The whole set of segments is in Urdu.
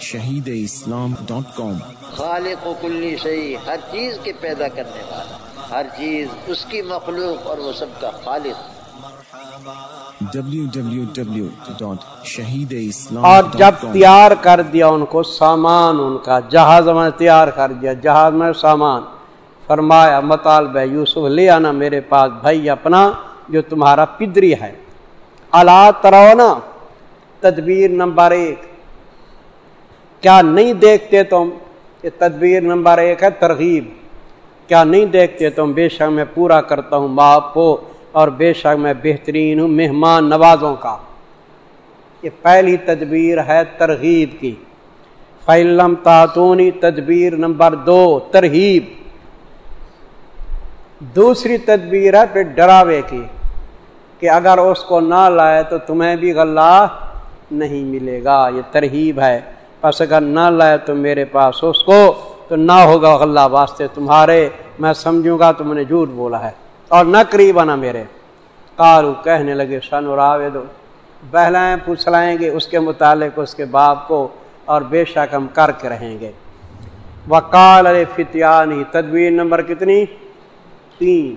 شہید اسلام ڈاٹ کام۔ خالق و کلی شہی ہر چیز کے پیدا کرنے والا ہر چیز اس کی مخلوق اور وہ سب کا خالق۔ شہید اسلام اور جب تیار کر دیا ان کو سامان ان کا جہاز میں تیار کر دیا جہاز میں سامان۔ فرمایا مطالبہ یوسف لے آنا میرے پاس بھائی اپنا جو تمہارا پدری ہے۔ اللہ ترونا تدبیر نمبر ایک۔ کیا نہیں دیکھتے تم؟ یہ تدبیر نمبر ایک ہے ترغیب۔ کیا نہیں دیکھتے تم؟ بے شک میں پورا کرتا ہوں باپ کو اور بے شک میں بہترین ہوں مہمان نوازوں کا۔ یہ پہلی تدبیر ہے ترغیب کی۔ فعلم تاتونی تدبیر نمبر دو، ترغیب۔ دوسری تدبیر ہے پھر ڈراوے کی، کہ اگر اس کو نہ لائے تو تمہیں بھی غلہ نہیں ملے گا۔ یہ ترغیب ہے۔ بس اگر نہ لائے تو میرے پاس اس کو تو نہ ہوگا غلہ واسطے تمہارے، میں سمجھوں گا تم نے جھوٹ بولا ہے اور نہ قریب آنا میرے۔ کارو کہنے لگے سن راوے دو بہلائیں پوچھ گے اس کے متعلق، اس کے باپ کو، اور بے شک ہم کر کے رہیں گے۔ وکال ارے فتیانی تدبیر نمبر کتنی؟ تین۔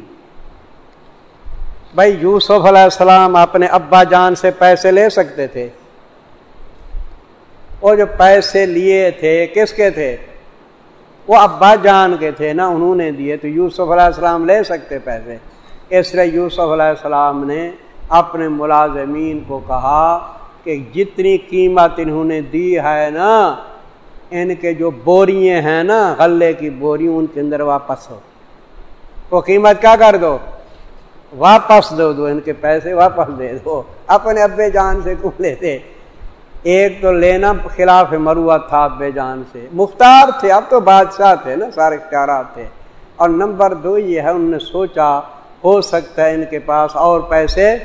بھائی، یوسف علیہ السلام اپنے ابا جان سے پیسے لے سکتے تھے۔ وہ جو پیسے لیے تھے، کس کے تھے؟ وہ ابا جان کے تھے نا انہوں نے دیے۔ تو یوسف علیہ السلام لے سکتے پیسے۔ اس لیے یوسف علیہ السلام نے اپنے ملازمین کو کہا کہ جتنی قیمت انہوں نے دی ہے نا، ان کے جو بوریے ہیں نا، غلے کی بوری، ان کے اندر واپس ہو۔ وہ قیمت کیا کر دو؟ واپس دو دو، ان کے پیسے واپس دے دو۔ اپنے ابے جان سے کیوں لیتے؟ ایک تو لینا خلاف مروا تھا بے جان سے۔ مختار تھے، اب تو بادشاہ تھے نا، سارے اختیارات تھے۔ اور نمبر دو یہ ہے، انہوں نے سوچا ہو سکتا ہے ان کے پاس اور پیسے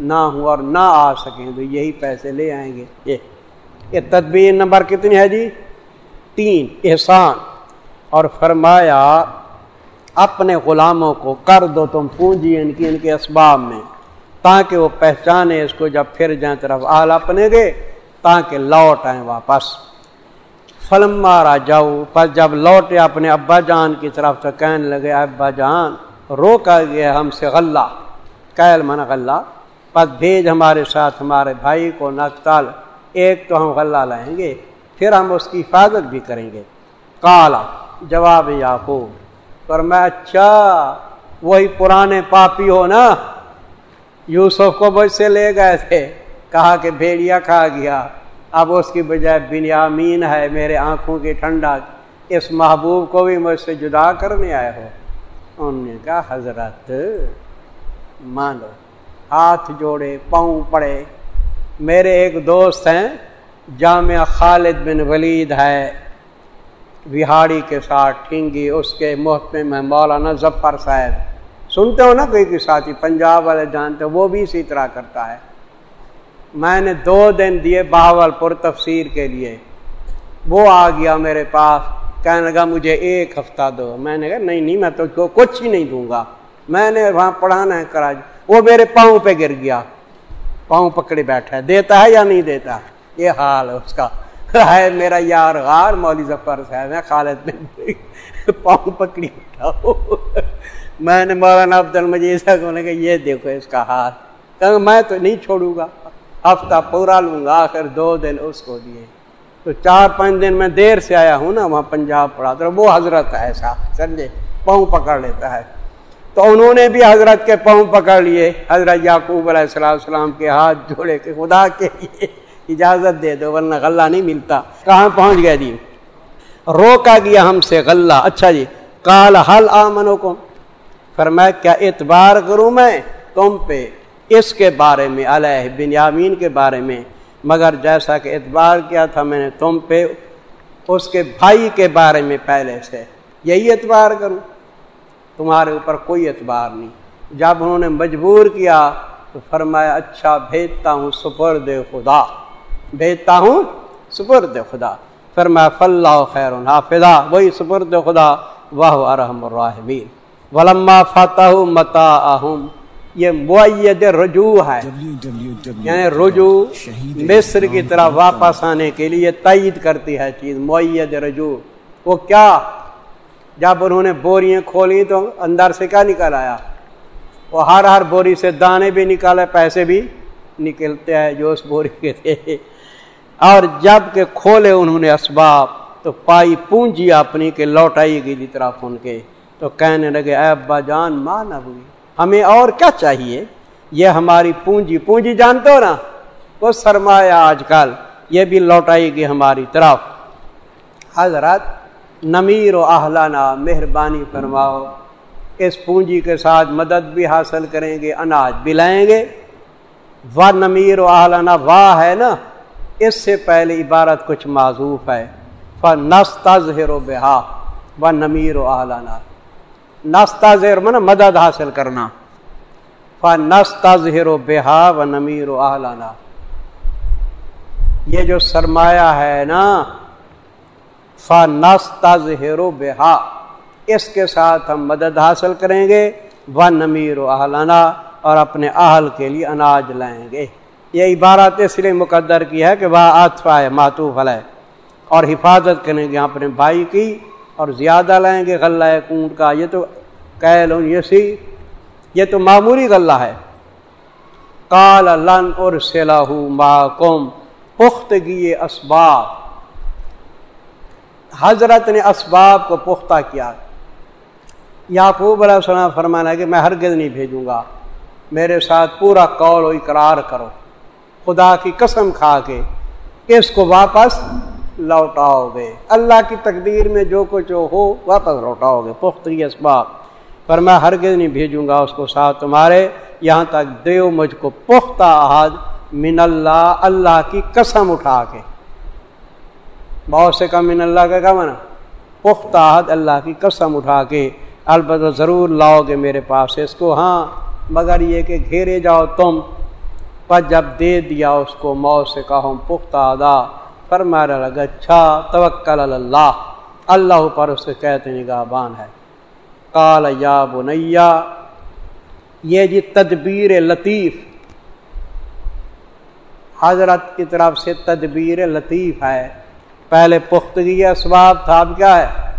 نہ ہوں اور نہ آ سکیں، تو یہی پیسے لے آئیں گے۔ یہ یہ تدبیر نمبر کتنی ہے جی؟ تین، احسان۔ اور فرمایا، اپنے غلاموں کو کر دو تم پونجی ان کی، ان کے اسباب میں، تاکہ وہ پہچانے اس کو جب پھر جائیں طرف آل اپنے گے۔ تاکہ لوٹ آئیں واپس۔ فلم مارا جاؤ پر جب لوٹے اپنے ابا جان کی طرف تو کہنے لگے، ابا جان، روکا گیا ہم سے غلہ۔ کیل من غلہ؟ پس بھیج ہمارے ساتھ، ہمارے بھائی کو نقتال ایک تو ہم غلہ لائیں گے، پھر ہم اس کی حفاظت بھی کریں گے۔ کالا جواب یعقوب، پر میں اچھا وہی پرانے پاپی ہو نا۔ یوسف کو بچ سے لے گئے تھے۔ کہا کہ بھیڑیا کھا گیا۔ اب اس کی بجائے بنیامین ہے، میرے آنکھوں کی ٹھنڈا۔ اس محبوب کو بھی مجھ سے جدا کرنے آئے ہو۔ انہوں نے کہا، حضرت مانو ہاتھ جوڑے، پاؤں پڑے۔ میرے ایک دوست ہیں، جامعہ خالد بن ولید ہے۔ بہاڑی کے ساتھ ٹھینگی اس کے محکمے میں مولانا ظفر صاحب۔ سنتے ہو نا کوئی ساتھی، پنجاب والے جانتے وہ بھی اسی طرح کرتا ہے۔ میں نے دو دن دیے باول پور تفسیر کے لیے۔ وہ آ گیا میرے پاس، کہنے لگا مجھے ایک ہفتہ دو۔ میں نے کہا، نہیں نہیں، میں تو کچھ ہی نہیں دوں گا۔ میں نے وہاں پڑھانا ہے کراچی۔ وہ میرے پاؤں پہ گر گیا۔ پاؤں پکڑے بیٹھا ہے۔ دیتا ہے یا نہیں دیتا؟ یہ حال ہے اس کا۔ ہے میرا یار غار مولوی ظفر صاحب ہے خالد میں پاؤں پکڑی بیٹھا میں نے مولانا عبد المجید صاحب کو یہ دیکھو اس کا حال۔ کہ میں تو نہیں چھوڑوں گا۔ ہفتہ پورا لوں گا، آخر دو دن اس کو دیے۔ تو چار پانچ دن میں دیر سے آیا ہوں نا، وہاں پنجاب پڑھا تو وہ حضرت ہے ایسا سمجھے؟ پاؤں پکڑ لیتا ہے۔ تو انہوں نے بھی حضرت کے پاؤں پکڑ لیے۔ حضرت یعقوب علیہ السلام السلام کے ہاتھ جوڑے کے خدا کے لیے اجازت دے دو، ورنہ غلہ نہیں ملتا۔ کہاں پہنچ گیا جی؟ روکا گیا ہم سے غلہ۔ اچھا جی کال حل آمنو کو فرمایا، کیا اعتبار کروں میں تم پہ؟ اس کے بارے میں، علیہ بنیامین کے بارے میں۔ مگر جیسا کہ اعتبار کیا تھا میں نے تم پہ، اس کے بھائی کے بارے میں پہلے سے یہی اعتبار کروں۔ تمہارے اوپر کوئی اعتبار نہیں۔ جب انہوں نے مجبور کیا تو فرمایا اچھا بھیجتا ہوں سپر دے خدا۔ بھیجتا ہوں سپر دے خدا۔ فرمایا فلاح خیر حافظہ۔ وہی سپر دے خدا واہ ارحم الراحمین۔ ولما فتح متا یہ معید رجوع ہے۔ یعنی رجوع مصر کی طرح واپس آنے کے لیے تائید کرتی ہے چیز معید رجوع۔ وہ کیا؟ جب انہوں نے بوریاں کھولی تو اندر سے کیا نکل آیا؟ وہ ہر ہر بوری سے دانے بھی نکالے پیسے بھی نکلتے ہیں جو اس بوری کے تھے۔ اور جبکہ کھولے انہوں نے اسباب تو پائی پونجی اپنی کے لوٹائی گئی طرف ان کے۔ تو کہنے لگے اے ابا جان ماں نہ ہوئی۔ ہمیں اور کیا چاہیے؟ یہ ہماری پونجی پونجی جانتے ہو نا؟ وہ سرمایہ آج کل، یہ بھی لوٹائی گی ہماری طرف۔ حضرت نمیر و اہلانہ، مہربانی فرماؤ، اس پونجی کے ساتھ مدد بھی حاصل کریں گے، اناج بھی لائیں گے۔ و نمیر و اہلانہ واہ ہے نا؟ اس سے پہلے عبارت کچھ معذوف ہے۔ نستا زہر و بہا و نمیر و اہلانہ۔ نستا زہر من مدد حاصل کرنا۔ نستا زہر و بہا و نمیر و اہلانہ یہ جو سرمایہ ہے نا نستا زہر و بہا اس کے ساتھ ہم مدد حاصل کریں گے۔ و نمیر و اہلانہ اور اپنے اہل کے لیے اناج لائیں گے۔ یہ عبارت اس لیے مقدر کی ہے کہ وہ آتفا ہے ماتوف ہے اور حفاظت کریں گے اپنے بھائی کی۔ اور زیادہ لائیں گے غلہ کونٹ کا۔ یہ تو کہہ لوں یہ سی یہ تو معمولی غلہ ہے۔ کال لن اور سلاح کم پختگی اسباب۔ حضرت نے اسباب کو پختہ کیا۔ یعقوب علیہ السلام فرمانا کہ میں ہرگز نہیں بھیجوں گا۔ میرے ساتھ پورا قول و اقرار کرو۔ خدا کی قسم کھا کے اس کو واپس لوٹاؤ گے اللہ کی تقدیر میں جو کچھ ہو، واپس لوٹاؤ گے پختری اسباب پر میں ہرگز نہیں بھیجوں گا اس کو ساتھ تمہارے۔ یہاں تک دیو مجھ کو پختہ احد من اللہ اللہ کی قسم اٹھا کے۔ بہت سے کم من اللہ کا کم نا؟ پختہ احد اللہ کی قسم اٹھا کے۔ البتہ ضرور لاؤ گے میرے پاس اس کو۔ ہاں مگر یہ کہ گھیرے جاؤ تم۔ پر جب دے دیا اس کو، موت سے کہوں پختہ ادا۔ پر میرا لگا اچھا توکل اللہ۔ اللہ پر اس سے کہتے نگاہ بان ہے۔ کال یا بنیا یہ جی تدبیر لطیف۔ حضرت کی طرف سے تدبیر لطیف ہے۔ پہلے پختگی اسباب تھا، اب کیا ہے؟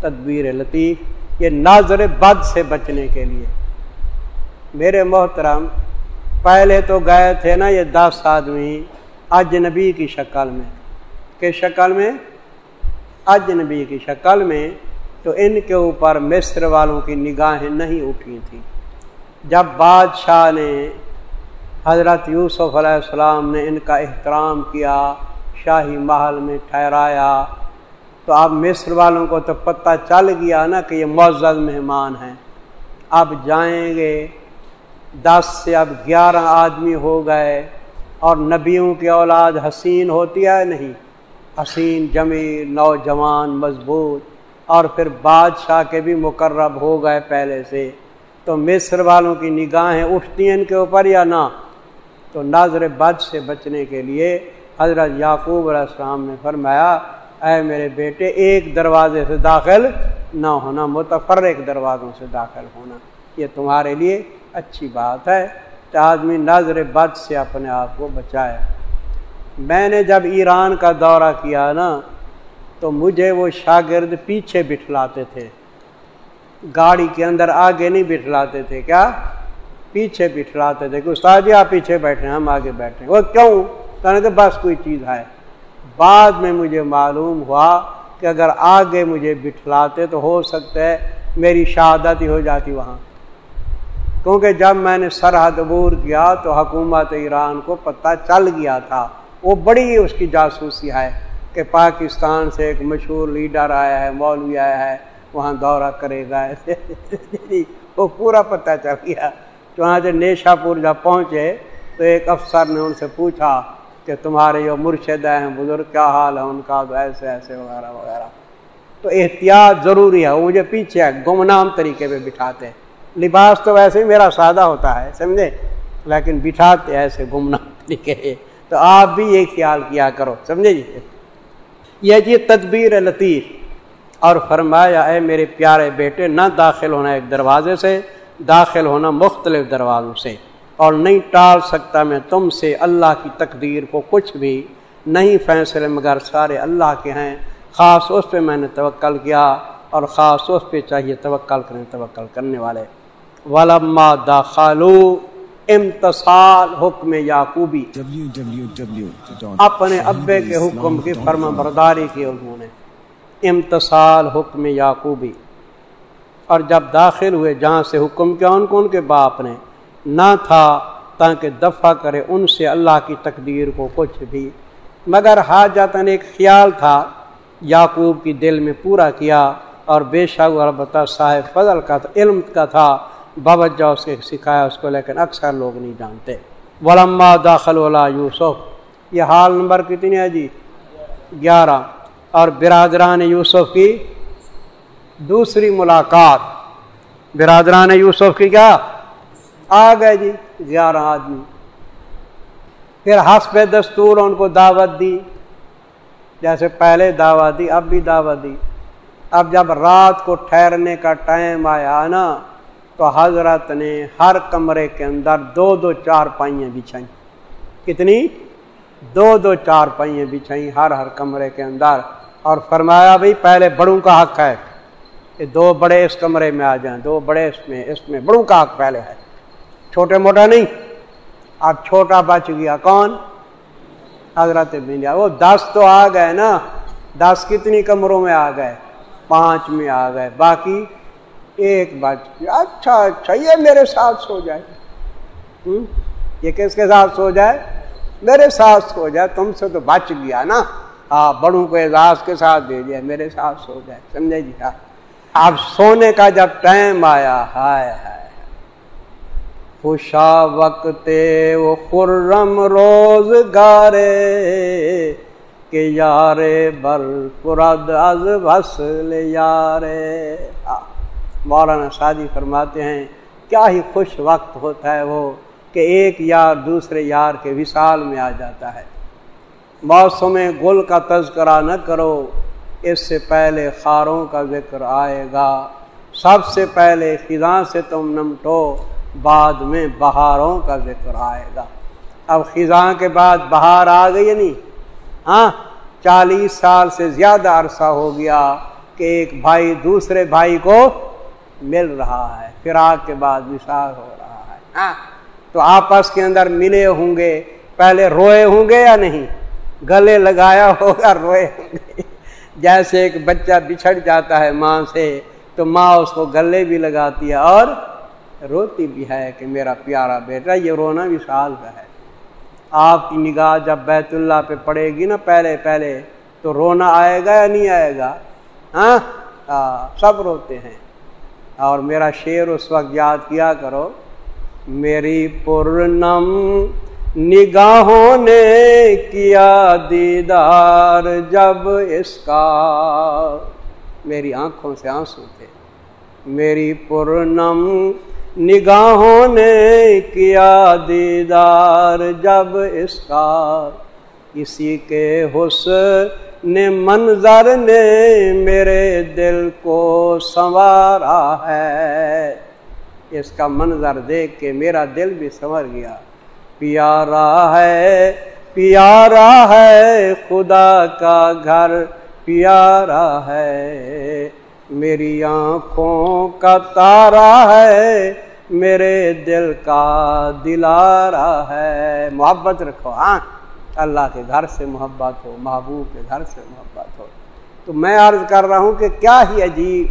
تدبیر لطیف۔ یہ ناظر بد سے بچنے کے لیے۔ میرے محترم، پہلے تو گئے تھے نا یہ دس آدمی۔ اجنبی کی شکل میں۔ کس شکل میں؟ اجنبی کی شکل میں تو ان کے اوپر مصر والوں کی نگاہیں نہیں اٹھی تھیں۔ جب بادشاہ نے حضرت یوسف علیہ السلام نے ان کا احترام کیا، شاہی محل میں ٹھہرایا، تو اب مصر والوں کو تو پتہ چل گیا نا کہ یہ معزز مہمان ہیں۔ اب جائیں گے، دس سے اب گیارہ آدمی ہو گئے۔ اور نبیوں کی اولاد حسین ہوتی ہے نہیں؟ حسین جمیل، نوجوان، مضبوط، اور پھر بادشاہ کے بھی مقرب ہو گئے پہلے سے۔ تو مصر والوں کی نگاہیں اٹھتی ہیں ان کے اوپر یا نہ؟ تو نظر بد سے بچنے کے لیے حضرت یعقوب علیہ السلام نے فرمایا، اے میرے بیٹے، ایک دروازے سے داخل نہ ہونا، متفرق دروازوں سے داخل ہونا، یہ تمہارے لیے اچھی بات ہے۔ کہ آدمی نظر بد سے اپنے آپ کو بچائے۔ میں نے جب ایران کا دورہ کیا نا، تو مجھے وہ شاگرد پیچھے بٹھلاتے تھے۔ گاڑی کے اندر آگے نہیں بٹھلاتے تھے، کیا؟ پیچھے بٹھلاتے تھے کہ استاد جی، آپ پیچھے بیٹھے، ہم آگے بیٹھے۔ وہ کیوں؟ کہ بس کوئی چیز ہے۔ بعد میں مجھے معلوم ہوا کہ اگر آگے مجھے بٹھلاتے تو ہو سکتا ہے میری شہادت ہی ہو جاتی وہاں۔ کیونکہ جب میں نے سرحد عبور کیا تو حکومت ایران کو پتہ چل گیا تھا۔ وہ بڑی اس کی جاسوسی ہے کہ پاکستان سے ایک مشہور لیڈر آیا ہے، مولوی آیا ہے، وہاں دورہ کرے گا۔ وہ پورا پتہ چل گیا۔ وہاں سے نیشا پور جب پہنچے تو ایک افسر نے ان سے پوچھا کہ تمہارے جو مرشد ہیں، بزرگ کیا حال ہے ان کا تو ایسے ایسے وغیرہ وغیرہ۔ تو احتیاط ضروری ہے، وہ مجھے پیچھے گمنام طریقے پہ بٹھاتے ہیں۔ لباس تو ویسے ہی میرا سادہ ہوتا ہے، سمجھے؟ لیکن بٹھاتے ایسے گمنا لکھے تو آپ بھی یہ خیال کیا کرو، سمجھے جی؟ یہ جی تدبیر لطیف اور فرمایا، اے میرے پیارے بیٹے، نہ داخل ہونا ایک دروازے سے، داخل ہونا مختلف دروازوں سے۔ اور نہیں ٹال سکتا میں تم سے اللہ کی تقدیر کو کچھ بھی، نہیں فیصلے، مگر سارے اللہ کے ہیں۔ خاص اس پہ میں نے توکل کیا اور خاص اس پہ چاہیے توکل کریں، توکل کرنے والے۔ ولما داخلو امتصال حکم یعقوبی. اپنے ابے کے حکم کی فرما برداری کی انہوں نے. امتصال حکم یعقوبی. اور جب داخل ہوئے جہاں سے حکم کیا ان کو ان کے باپ نے. نہ تھا تاکہ دفع کرے ان سے اللہ کی تقدیر کو کچھ بھی. مگر حاجت ایک خیال تھا یعقوب کی دل میں پورا کیا اور بے شک البتہ صاحب فضل کا تھا، علم کا تھا باوجہ اس کے سکھایا، اس کو، لیکن اکثر لوگ نہیں جانتے۔ ولما داخل والا یوسف۔ یہ حال نمبر کتنی ہے جی؟ گیارہ۔ اور برادران یوسف کی دوسری ملاقات۔ برادران یوسف کی کیا؟ آ گئے جی گیارہ آدمی۔ پھر حسب دستور ان کو دعوت دی۔ جیسے پہلے دعوت دی، اب بھی دعوت دی۔ اب جب رات کو ٹھہرنے کا ٹائم آیا نا تو حضرت نے ہر کمرے کے اندر دو دو چار پائیاں بچھائیں۔ کتنی؟ دو دو چار پائیاں بچھائیں ہر ہر کمرے کے اندر۔ اور فرمایا، بھائی، پہلے بڑوں کا حق ہے۔ کہ دو بڑے اس کمرے میں آ جائیں، دو بڑے اس میں اس میں بڑوں کا حق پہلے ہے۔ چھوٹے موٹا نہیں، اب چھوٹا بچ گیا کون؟ حضرت بنیا وہ دس تو آ گئے نا۔ دس کتنی کمروں میں آ گئے؟ پانچ میں آ گئے۔ باقی ایک بچ اچھا اچھا یہ میرے ساتھ سو جائے۔ یہ کس کے ساتھ سو جائے؟ میرے ساتھ سو جائے۔ تم سے تو بچ گیا نا۔ ہاں بڑوں کو اعزاز کے ساتھ دے دیا میرے ساتھ سو جائے۔ سمجھے جی ہاں اب سونے کا جب ٹائم آیا، ہائے ہائے۔ خوشا وقت وہ خرم روز گارے کہ یارے بر قرد از وصل یارے۔ مولانا شادی فرماتے ہیں، کیا ہی خوش وقت ہوتا ہے وہ کہ ایک یار دوسرے یار کے وصال میں آ جاتا ہے۔ موسم گل کا تذکرہ نہ کرو، اس سے پہلے خاروں کا ذکر آئے گا۔ سب سے پہلے خزاں سے تم نمٹو بعد میں بہاروں کا ذکر آئے گا۔ اب خزاں کے بعد بہار آ گئی نہیں ہاں چالیس سال سے زیادہ عرصہ ہو گیا کہ ایک بھائی دوسرے بھائی کو مل رہا ہے فراق کے بعد وشال ہو رہا ہے۔ ہاں۔ تو آپس کے اندر ملے ہوں گے پہلے روئے ہوں گے یا نہیں؟ گلے لگایا ہوگا روئے ہوں گے۔ جیسے ایک بچہ بچھڑ جاتا ہے ماں سے تو ماں اس کو گلے بھی لگاتی ہے اور روتی بھی ہے کہ میرا پیارا بیٹا یہ رونا سال کا ہے۔ آپ کی نگاہ جب بیت اللہ پہ پڑے گی نا پہلے پہلے تو رونا آئے گا یا نہیں آئے گا؟ ہاں سب روتے ہیں۔ اور میرا شعر اس وقت یاد کیا کرو۔ میری پورنم نگاہوں نے کیا دیدار جب اس کا۔ میری آنکھوں سے آنسو تھے۔ میری پورنم نگاہوں نے کیا دیدار جب اس کا۔ اسی کے حسن منظر نے میرے دل کو سنوارا ہے۔ اس کا منظر دیکھ کے میرا دل بھی سنور گیا۔ پیارا ہے پیارا ہے، خدا کا گھر پیارا ہے۔ میری آنکھوں کا تارا ہے، میرے دل کا دلارا ہے۔ محبت رکھو ہاں۔ اللہ کے گھر سے محبت ہو، محبوب کے گھر سے محبت ہو۔ تو میں عرض کر رہا ہوں کہ کیا ہی عجیب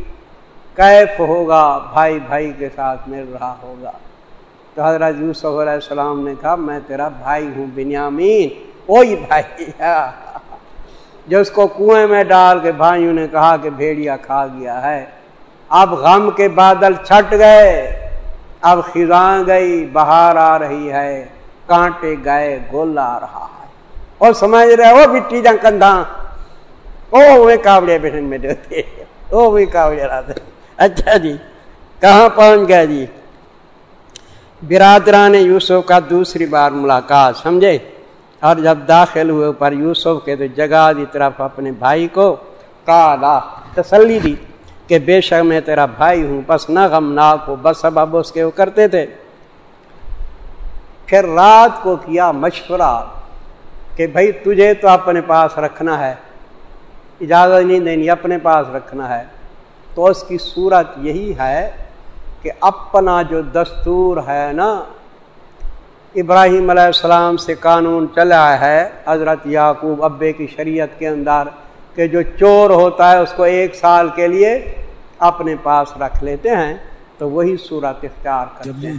کیف ہوگا بھائی بھائی کے ساتھ مل رہا ہوگا۔ تو حضرت یوسف علیہ السلام نے کہا، میں تیرا بھائی ہوں، بنیامین وہی بھائی جو اس کو کنویں میں ڈال کے بھائیوں نے کہا کہ بھیڑیا کھا گیا ہے۔ اب غم کے بادل چھٹ گئے، اب خزاں گئی، بہار آ رہی ہے، کانٹے گئے گول آ رہا۔ ہے اور سمجھ رہے وہ مٹی جا کندھا۔ وہ کاوڑے بہن میں دیتے وہ بھی کاوڑے اچھا جی کہاں پہنچ گئے جی؟ برادران یوسف کا دوسری بار ملاقات، سمجھے؟ اور جب داخل ہوئے اوپر یوسف کے تو جگہ دی طرف اپنے بھائی کو کالا تسلی دی کہ بے شک میں تیرا بھائی ہوں، بس نہ غم ناک ہو، بس اب اب اس کے وہ کرتے تھے۔ پھر رات کو کیا مشورہ کہ بھائی تجھے تو اپنے پاس رکھنا ہے اجازت نہیں دینی اپنے پاس رکھنا ہے۔ تو اس کی صورت یہی ہے کہ اپنا جو دستور ہے نا ابراہیم علیہ السلام سے قانون چلا ہے حضرت یعقوب ابے کی شریعت کے اندر کہ جو چور ہوتا ہے اس کو ایک سال کے لیے اپنے پاس رکھ لیتے ہیں۔ تو وہی صورت اختیار کرتے ہیں۔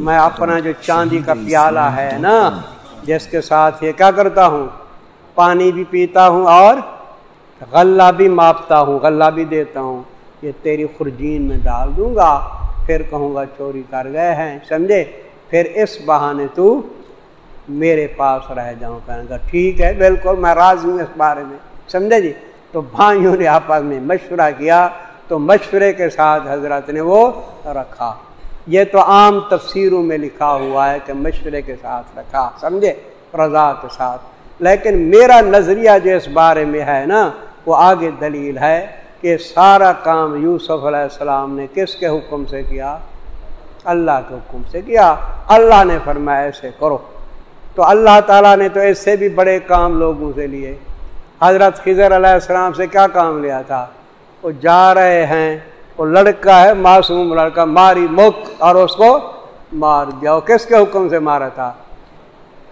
میں اپنا جو چاندی کا پیالہ ہے نا جس کے ساتھ یہ کیا کرتا ہوں؟ پانی بھی پیتا ہوں اور غلہ بھی ماپتا ہوں، غلہ بھی دیتا ہوں۔ یہ تیری خرجین میں ڈال دوں گا۔ پھر کہوں گا، چوری کر گئے ہیں، سمجھے؟ پھر اس بہانے تو میرے پاس رہ جاؤں۔ کہنے گا ٹھیک ہے، بالکل، میں راضی ہوں اس بارے میں۔ سمجھے جی؟ تو بھائیوں نے آپس میں مشورہ کیا۔ تو مشورے کے ساتھ حضرت نے وہ رکھا۔ یہ تو عام تفسیروں میں لکھا ہوا ہے کہ مشورے کے ساتھ رکھا، سمجھے؟ رضا کے ساتھ۔ لیکن میرا نظریہ جو اس بارے میں ہے نا، وہ آگے دلیل ہے کہ سارا کام یوسف علیہ السلام نے کس کے حکم سے کیا؟ اللہ کے حکم سے کیا۔ اللہ نے فرمایا ایسے کرو۔ تو اللہ تعالیٰ نے تو اس سے بھی بڑے کام لوگوں سے لیے۔ حضرت خضر علیہ السلام سے کیا کام لیا تھا؟ وہ جا رہے ہیں وہ لڑکا ہے، معصوم لڑکا، ماری مک اور اس کو مار دیا۔ وہ کس کے حکم سے مارا تھا؟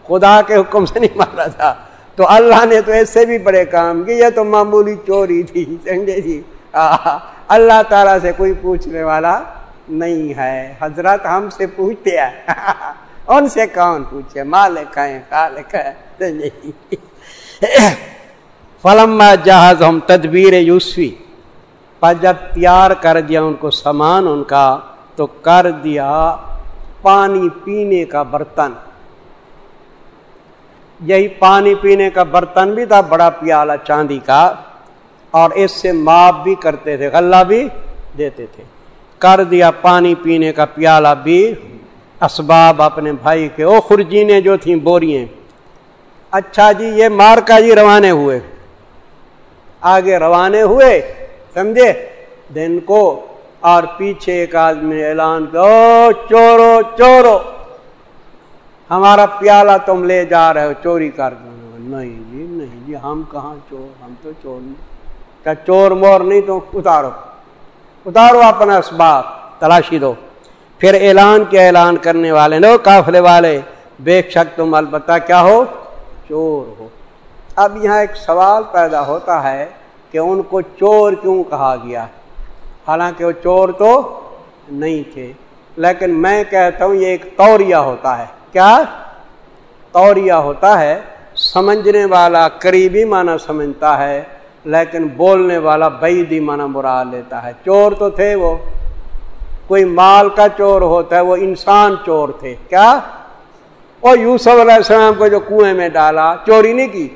خدا کے حکم سے نہیں مارا تھا۔ تو اللہ نے تو اس سے بھی بڑے کام کیے۔ یہ تو معمولی چوری تھی سمجھے جی اللہ تعالیٰ سے کوئی پوچھنے والا نہیں ہے۔ حضرت ہم سے پوچھتے ہیں۔ ان سے کون پوچھے؟ مالک ہیں، خالق ہے فلم جہاز ہم تدبیر یوسفی۔ پر جب تیار کر دیا ان کو سامان ان کا، تو کر دیا پانی پینے کا برتن۔ یہی پانی پینے کا برتن بھی تھا، بڑا پیالہ چاندی کا، اور اس سے ماپ بھی کرتے تھے، غلہ بھی دیتے تھے۔ کر دیا پانی پینے کا پیالہ بھی۔ اسباب اپنے بھائی کے، او خرجینے جو تھیں بوریے اچھا جی یہ مارکا جی روانے ہوئے۔ آگے روانے ہوئے۔ سمجھے؟ دن کو اور پیچھے ایک آدمی نے اعلان کیا چورو چورو، ہمارا پیالہ تم لے جا رہے ہو، چوری کر دو نہیں جی نہیں جی ہم کہاں چور، ہم تو چور نہیں۔ کیا چور مور نہیں تو اتارو۔ اتارو اپنا اسباب، تلاشی دو۔ پھر اعلان کیا اعلان کرنے والے نو قافلے والے، بے شک تم البتہ کیا ہو؟ چور ہو۔ اب یہاں ایک سوال پیدا ہوتا ہے۔ کہ ان کو چور کیوں کہا گیا؟ حالانکہ وہ چور تو نہیں تھے۔ لیکن میں کہتا ہوں یہ ایک توریہ ہوتا ہے۔ کیا؟ توریہ ہوتا ہے۔ سمجھنے والا قریبی معنی سمجھتا ہے، لیکن بولنے والا بعیدی معنی مراد لیتا ہے۔ چور تو تھے وہ۔ کوئی مال کا چور ہوتا ہے، وہ انسان چور تھے۔ کیا؟ اور یوسف علیہ السلام کو جو کنویں میں ڈالا، چوری نہیں کی۔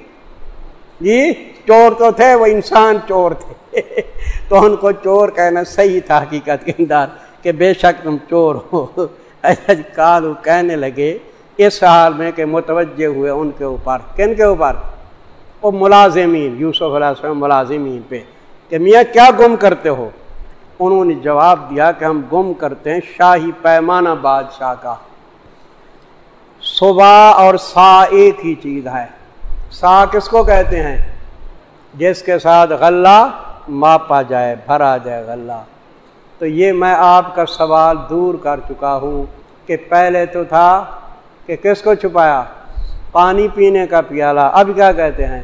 جی؟ چور تو تھے، وہ انسان چور تھے۔ تو ان کو چور کہنا صحیح تھا حقیقت کے اندر کہ بے شک تم چور ہو۔ جی کالو کہنے لگے اس حال میں کہ متوجہ ہوئے ان کے اوپر۔ کن کے اوپر؟ وہ ملازمین، یوسف علیہ السلام ملازمین پہ کہ میاں کیا گم کرتے ہو؟ انہوں نے جواب دیا کہ ہم گم کرتے ہیں شاہی پیمانہ بادشاہ کا۔ صبح اور سا ایک ہی چیز ہے۔ سا کس کو کہتے ہیں؟ جس کے ساتھ غلہ ماپا جائے، بھرا جائے غلہ۔ تو یہ میں آپ کا سوال دور کر چکا ہوں کہ پہلے تو تھا کہ کس کو چھپایا؟ پانی پینے کا پیالہ۔ اب کیا کہتے ہیں؟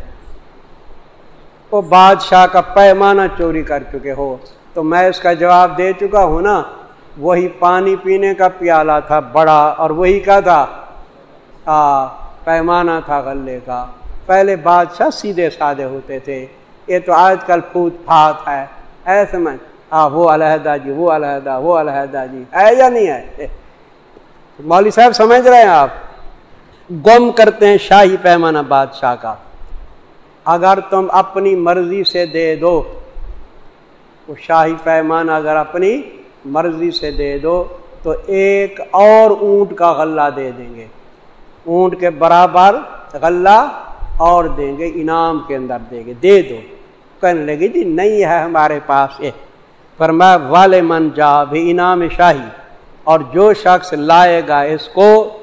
وہ بادشاہ کا پیمانہ چوری کر چکے ہو۔ تو میں اس کا جواب دے چکا ہوں نا، وہی پانی پینے کا پیالہ تھا بڑا اور وہی کا تھا؟ پیمانہ تھا غلے کا۔ پہلے بادشاہ سیدھے سادے ہوتے تھے۔ یہ تو آج کل پھوت پھات ہے۔ ایسے میں ہاں وہ علیحدہ جی وہ علیحدہ وہ علیحدہ جی۔ ہے یا نہیں ہے؟ مولوی صاحب، سمجھ رہے ہیں آپ؟ گم کرتے ہیں شاہی پیمانہ بادشاہ کا۔ اگر تم اپنی مرضی سے دے دو، وہ شاہی پیمانہ اگر اپنی مرضی سے دے دو، تو ایک اور اونٹ کا غلہ دے دیں گے۔ اونٹ کے برابر غلہ اور دیں گے انعام کے اندر دیں گے۔ دے دو۔ کہنے لگے جی نہیں ہے ہمارے پاس یہ۔ فرمایا والے من جا بھی انعام شاہی۔ اور جو شخص لائے گا اس کو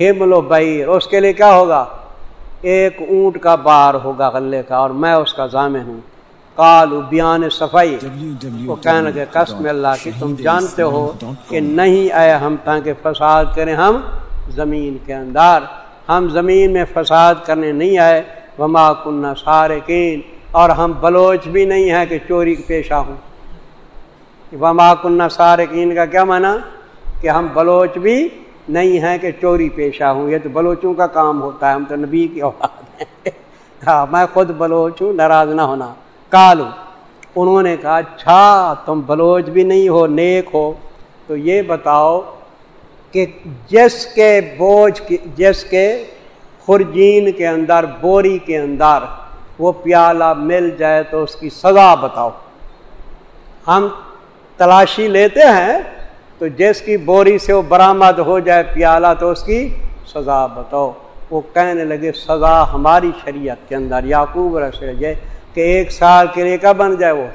ہمل و بیر اس کے لیے کیا ہوگا؟ ایک اونٹ کا بار ہوگا غلے کا اور میں اس کا ضامن ہوں۔ کالو بیان صفائی۔ وہ کہنے لگے قسم اللہ کی تم جانتے ہو کہ نہیں آئے ہم تاکہ فساد کریں ہم زمین کے اندر۔ ہم زمین میں فساد کرنے نہیں آئے، وما کنہ سارکین اور ہم بلوچ بھی نہیں ہیں کہ چوری پیشہ ہوں۔ وما کنہ سارکین کا کیا مانا کہ ہم بلوچ بھی نہیں ہیں کہ چوری پیشہ ہوں۔ یہ تو بلوچوں کا کام ہوتا ہے، ہم تو نبی کی اوقات ہیں۔ ہاں میں خود بلوچ ہوں، ناراض نہ ہونا۔ کالو انہوں نے کہا اچھا تم بلوچ بھی نہیں ہو، نیک ہو۔ تو یہ بتاؤ کہ جس کے بوجھ جس کے خرجین کے اندر، بوری کے اندر وہ پیالہ مل جائے تو اس کی سزا بتاؤ۔ ہم تلاشی لیتے ہیں تو جس کی بوری سے وہ برآمد ہو جائے پیالہ تو اس کی سزا بتاؤ۔ وہ کہنے لگے، سزا ہماری شریعت کے اندر، یعقوب رسے جائے کہ ایک سال کے لیے کا بن جائے وہ؟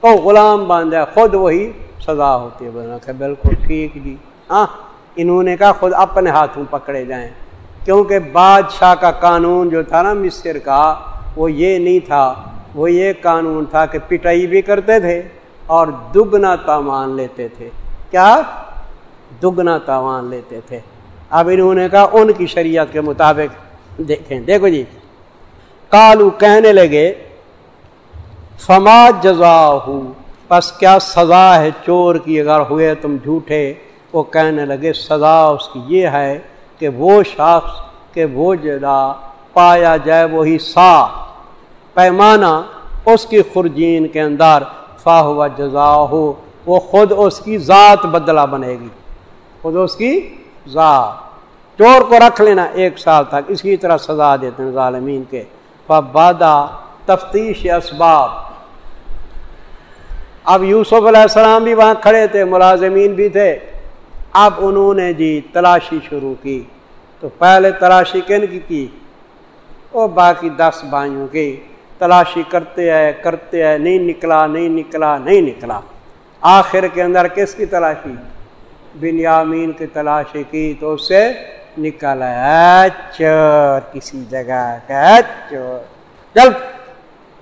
او غلام بن جائے، خود وہی سزا ہوتی ہے۔ بنا کہ بالکل ٹھیک جی۔ ہاں انہوں نے کہا خود اپنے ہاتھوں پکڑے جائیں۔ کیونکہ بادشاہ کا قانون جو تھا نا مصر کا، وہ یہ نہیں تھا، وہ یہ قانون تھا کہ پٹائی بھی کرتے تھے اور دگنا تاوان لیتے تھے۔ کیا؟ دگنا تاوان لیتے تھے۔ اب انہوں نے کہا ان کی شریعت کے مطابق دیکھیں۔ دیکھو جی کالو کہنے لگے، فما جزا ہوں بس کیا سزا ہے چور کی؟ اگر ہوئے تم جھوٹے وہ کہنے لگے، سزا اس کی یہ ہے کہ وہ شخص، کہ وہ جدا پایا جائے وہی سا پیمانہ اس کی خرجین کے اندر فاہ و جزا ہو وہ خود اس کی ذات بدلہ بنے گی۔ خود اس کی ذات۔ چور کو رکھ لینا ایک سال تک، اسی طرح سزا دیتے ہیں ظالمین کے۔ بادہ تفتیش اسباب۔ اب یوسف علیہ السلام بھی وہاں کھڑے تھے، ملازمین بھی تھے۔ اب انہوں نے جی تلاشی شروع کی تو پہلے تلاشی کن کی کی وہ باقی دس بھائیوں کی۔ تلاشی کرتے ہیں کرتے ہیں نہیں نکلا نہیں نکلا نہیں نکلا۔ آخر کے اندر کس کی تلاشی؟ بنیامین کی تلاشی کی تو اس سے نکل چور کسی جگہ چور۔ چل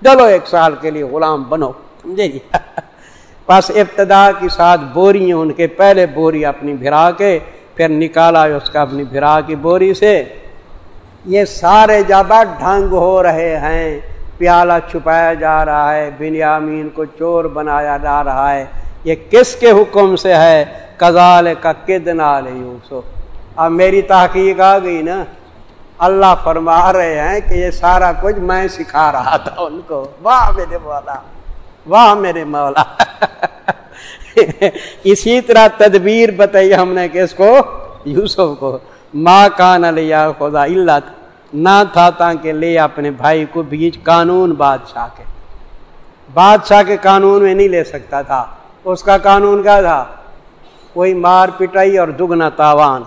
چلو ایک سال کے لیے غلام بنو، سمجھے جی؟ بس ابتدا کی ساتھ بوری ان کے پہلے بوری اپنی بھرا کے، پھر نکالا اس کا اپنی بھرا کی بوری سے۔ یہ سارے جب ڈھنگ ہو رہے ہیں، پیالہ چھپایا جا رہا ہے، بنیامین کو چور بنایا جا رہا ہے۔ یہ کس کے حکم سے ہے؟ کزال کا کدنا لے یوسف۔ اب میری تحقیق آ گئی نا۔ اللہ فرما رہے ہیں کہ یہ سارا کچھ میں سکھا رہا تھا ان کو۔ واہ میرے مولا، واہ میرے مولا۔ اسی طرح تدبیر بتائی ہم نے کس کو یوسف کو ماں کان لیا خدا اللہ نہ تھا تاکہ لے اپنے بھائی کو بیچ قانون بادشاہ کے۔ بادشاہ کے قانون میں نہیں لے سکتا تھا۔ اس کا قانون کیا تھا؟ کوئی مار پٹائی اور دگنا تاوان۔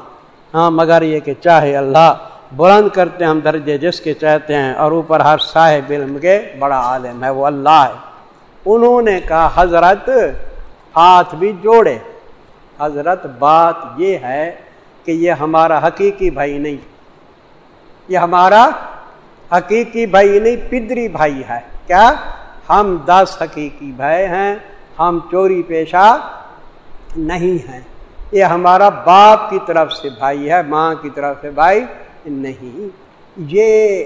ہاں مگر یہ کہ چاہے اللہ بلند کرتے ہم درجے جس کے چاہتے ہیں اور اوپر ہر صاحب علم کے بڑا عالم ہے، وہ اللہ ہے۔ انہوں نے کہا، حضرت ہاتھ بھی جوڑے۔ حضرت، بات یہ ہے کہ یہ ہمارا حقیقی بھائی نہیں۔ یہ ہمارا حقیقی بھائی نہیں، پدری بھائی ہے۔ کیا؟ ہم دس حقیقی بھائی ہیں، ہم چوری پیشہ نہیں ہیں۔ یہ ہمارا باپ کی طرف سے بھائی ہے، ماں کی طرف سے بھائی نہیں۔ یہ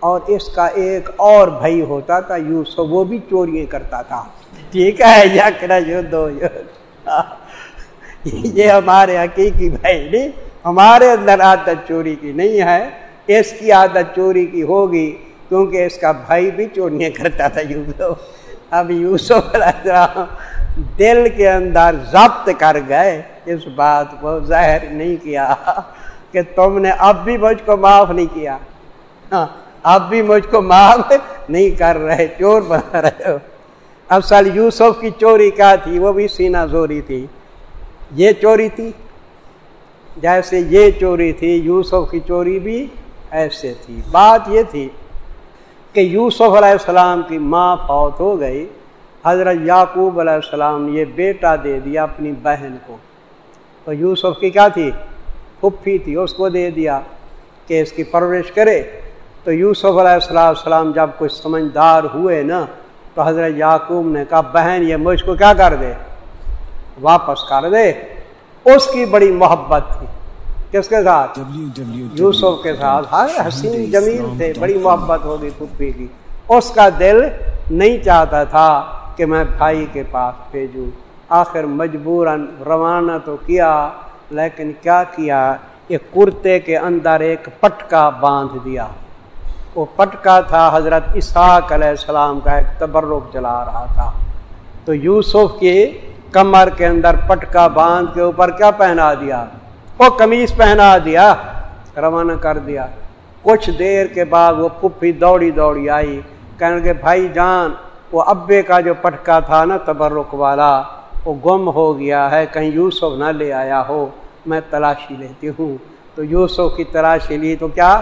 اور اس کا ایک اور بھائی ہوتا تھا، یوسف، وہ بھی چوریاں کرتا تھا۔ ٹھیک ہے، یا کرا دو یہ ہمارے حقیقی بھائی نہیں، ہمارے اندر عادت چوری کی نہیں ہے۔ اس کی عادت چوری کی ہوگی کیونکہ اس کا بھائی بھی چوریاں کرتا تھا یوسف اب یوسف دل کے اندر ضبط کر گئے، اس بات کو ظاہر نہیں کیا کہ تم نے اب بھی مجھ کو معاف نہیں کیا۔ ہاں اب بھی مجھ کو معاف نہیں کر رہے، چور بنا رہے ہو۔ افسل یوسف کی چوری کیا تھی؟ وہ بھی سینا زوری تھی۔ یہ چوری تھی؟ جیسے یہ چوری تھی، یوسف کی چوری بھی ایسے تھی۔ بات یہ تھی کہ یوسف علیہ السلام کی ماں فوت ہو گئی۔ حضرت یعقوب علیہ السلام نے یہ بیٹا دے دیا اپنی بہن کو۔ تو یوسف کی کیا تھی؟ پھپھی تھی، اس کو دے دیا کہ اس کی پرورش کرے۔ تو یوسف علیہ السلام السلام جب کچھ سمجھدار ہوئے نا تو حضرت یعقوب نے کہا بہن یہ مجھ کو کیا کر دے؟ واپس کر دے۔ اس کی بڑی محبت تھی۔ کس کے ساتھ؟ یوسف کے ساتھ۔ ہر حسین جمیل تھے بڑی محبت ہوگی پھپھی کی۔ اس کا دل نہیں چاہتا تھا کہ میں بھائی کے پاس بھیجوں۔ آخر مجبور روانہ تو کیا لیکن کیا کیا؟ یہ کرتے کے اندر ایک پٹکا باندھ دیا۔ وہ پٹکا تھا، حضرت اسحاق علیہ السلام کا ایک تبرک چلا رہا تھا۔ تو یوسف کی کمر کے اندر پٹکا باندھ کے اوپر کیا پہنا دیا؟ وہ قمیض پہنا دیا، روانہ کر دیا۔ کچھ دیر کے بعد وہ پپھی دوڑی دوڑی آئی، کہنے کے بھائی جان، وہ ابے کا جو پٹکا تھا نا تبرک والا، وہ گم ہو گیا ہے، کہیں یوسف نہ لے آیا ہو، میں تلاشی لیتی ہوں۔ تو یوسف کی تلاشی لی تو کیا؟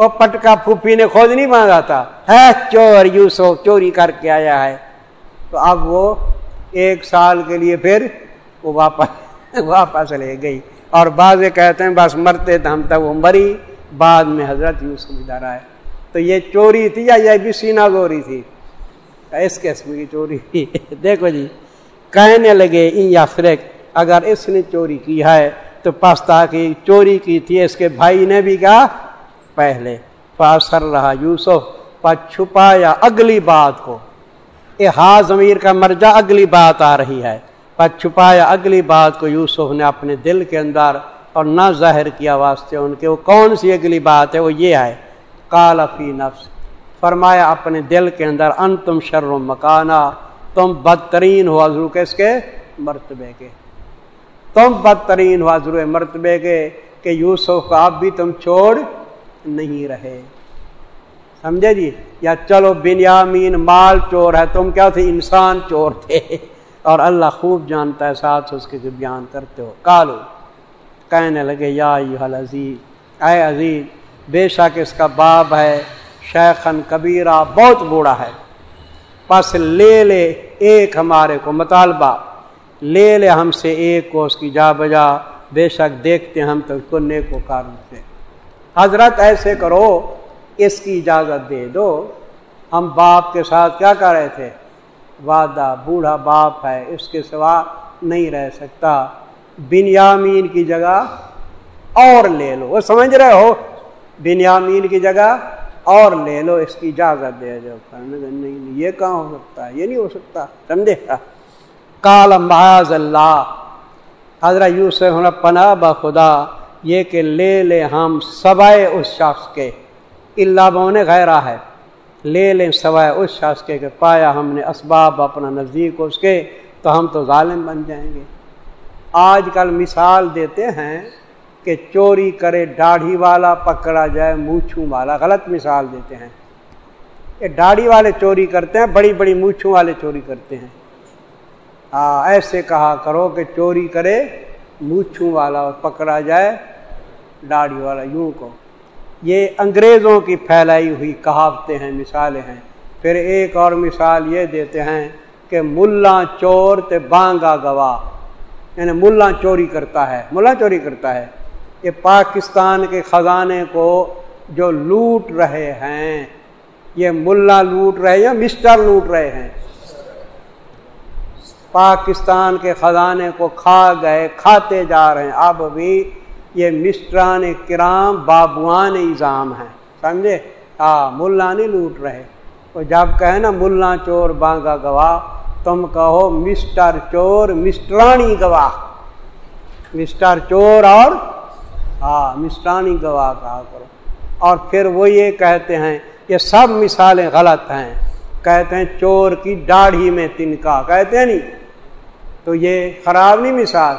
وہ پٹکا پھوپھی نے خود نہیں مانگا تھا۔ ہے چور یوسف، چوری کر کے آیا ہے۔ تو اب وہ ایک سال کے لیے پھر وہ واپس واپس لے گئی۔ اور بعض کہتے ہیں بس مرتے ہم تک وہ مری۔ بعد میں حضرت یوسف ادھر آئے۔ تو یہ چوری تھی یا یہ بھی سینا گوری تھی؟ اس قسم کی چوری۔ تھی دیکھو جی کہنے لگے ان یا فرق اگر اس نے چوری کی ہے تو پاستا کی چوری کی تھی۔ اس کے بھائی نے بھی کہا پہلے۔ پاسر رہا یوسف پر چھپایا اگلی بات کو۔ یہ ہا ضمیر کا مرجع اگلی بات آ رہی ہے۔ پر چھپایا اگلی بات کو یوسف نے اپنے دل کے اندر اور نہ ظاہر کیا واسطے ان کے۔ وہ کون سی اگلی بات ہے؟ وہ یہ ہے۔ کالفی نفس فرمایا اپنے دل کے اندر ان تم شر و مکانہ تم بدترین ہو حضرو کس کے؟ مرتبے کے۔ تم بدترین ہو حضرو مرتبے کے کہ یوسف کو آپ بھی تم چھوڑ نہیں رہے۔ سمجھے جی؟ یا چلو بنیامین مال چور ہے، تم کیا تھے؟ انسان چور تھے۔ اور اللہ خوب جانتا ہے، ساتھ اس کے جو بیان کرتے ہو۔ کالو کہنے لگے، یا عزیز اے عزیز، بے شک اس کا باب ہے شیخن کبیرہ، بہت بوڑھا ہے۔ پس لے لے ایک ہمارے کو مطالبہ۔ لے لے ہم سے ایک کو، اس کی جا بجا۔ بے شک دیکھتے ہم تو کننے کو نیک کارن سے۔ حضرت ایسے کرو، اس کی اجازت دے دو۔ ہم باپ کے ساتھ کیا کر رہے تھے؟ وعدہ، بوڑھا باپ ہے، اس کے سوا نہیں رہ سکتا۔ بنیامین کی جگہ اور لے لو۔ وہ سمجھ رہے ہو؟ بنیامین کی جگہ اور لے لو، اس کی اجازت دے جو نہیں یہ کہاں ہو سکتا؟ ہے یہ نہیں ہو سکتا، سمجھے؟ کال معاذ اللہ۔ حضرت یوسف پناہ بخدا یہ کہ لے لے ہم سوائے اس شخص کے۔ اللہ بون غیرہ ہے۔ لے لیں سوائے اس شخص کے کہ پایا ہم نے اسباب اپنا نزدیک اس کے تو ہم تو ظالم بن جائیں گے۔ آج کل مثال دیتے ہیں کہ چوری کرے، داڑھی والا پکڑا جائے، مونچھوں والا۔ غلط مثال دیتے ہیں۔ یہ داڑھی والے چوری کرتے ہیں، بڑی بڑی مونچھوں والے چوری کرتے ہیں۔ ہاں ایسے کہا کرو کہ چوری کرے مونچھوں والا اور پکڑا جائے، داڑھی والا، یوں کو۔ یہ انگریزوں کی پھیلائی ہوئی کہاوتیں ہیں، مثالیں ہیں۔ پھر ایک اور مثال یہ دیتے ہیں کہ ملا چور تے بانگا گواہ یعنی ملا چوری کرتا ہے، ملا چوری کرتا ہے۔ یہ پاکستان کے خزانے کو جو لوٹ رہے ہیں، یہ ملا لوٹ رہے یا مسٹر لوٹ رہے ہیں؟ پاکستان کے خزانے کو کھا گئے، کھاتے جا رہے ہیں۔ اب بھی یہ مسٹران کرام بابوان نظام ہیں۔ سمجھے؟ ہاں ملا نہیں لوٹ رہے۔ تو جب کہے نا، ملا چور بانگا گواہ، تم کہو مسٹر چور مسٹرانی گواہ۔ مسٹر چور اور ہاں مسٹرانی گواہ کہا کرو۔ اور پھر وہ یہ کہتے ہیں، یہ سب مثالیں غلط ہیں۔ کہتے ہیں چور کی داڑھی میں تنکا۔ کہتے ہیں نہیں تو یہ خراب نہیں مثال۔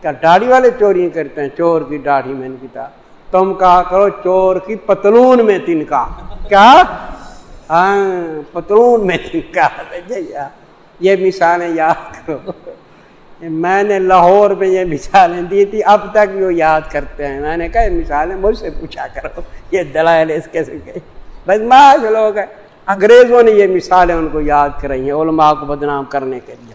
کیا داڑھی والے چوری کرتے ہیں؟ چور کی داڑھی میں نے تھا تم کہا کرو چور کی پتلون میں تنکا کیا؟ ہاں پتلون میں تنکا جی، یہ مثالیں یاد کرو۔ میں نے لاہور میں یہ مثالیں دی تھی، اب تک وہ یاد کرتے ہیں۔ میں نے کہا یہ مثالیں مجھ سے پوچھا کرو۔ یہ دلائل اس کے بس معاش لوگ ہیں۔ انگریزوں نے یہ مثالیں ان کو یاد کرائی ہیں، علماء کو بدنام کرنے کے لیے۔